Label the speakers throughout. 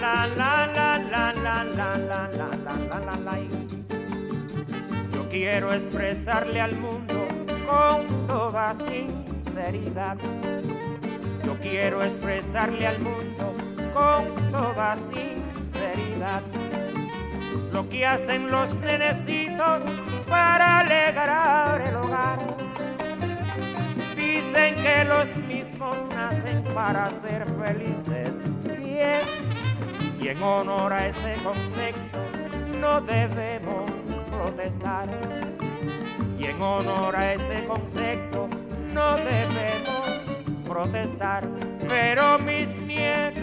Speaker 1: la la la la la. Yo quiero expresarle al mundo con toda sinceridad. Yo quiero expresarle al mundo con toda sinceridad lo que hacen los nenecitos para alegrar el hogar. Dicen que los mismos nacen para ser felices, bien, y en honor a ese concepto no debemos protestar. Y en honor a ese concepto no debemos protestar, pero mis nietecitos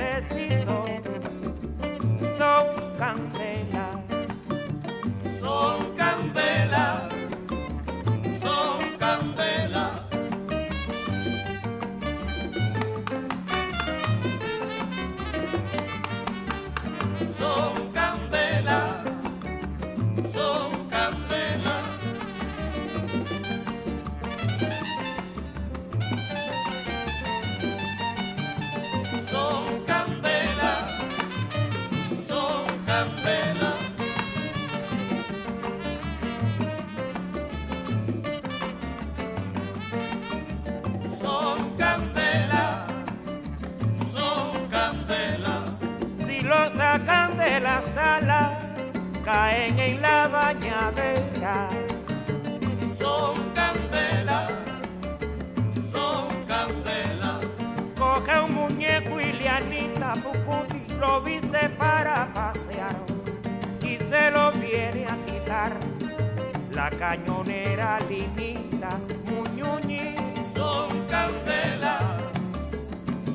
Speaker 1: sacan de la sala, caen en la bañadera. Coge un muñeco y lianita puputi, lo viste para pasear y se lo viene a quitar. La cañonera linita, muñuñi,
Speaker 2: Son candela,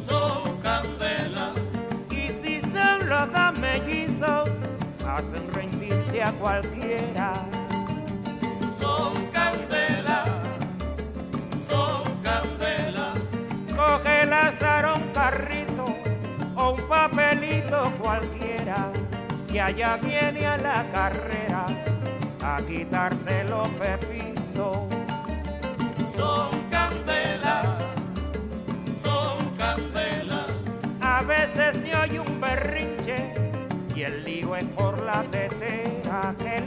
Speaker 2: son candela.
Speaker 1: y si son los dos mellizos, hacen rendirse a cualquiera.
Speaker 2: Son candela,
Speaker 1: papelito cualquiera que allá viene a la carrera a quitarse los pepitos.
Speaker 2: Son candela, son candela.
Speaker 1: A veces se oye un berrinche y el lío es por la tetera. Que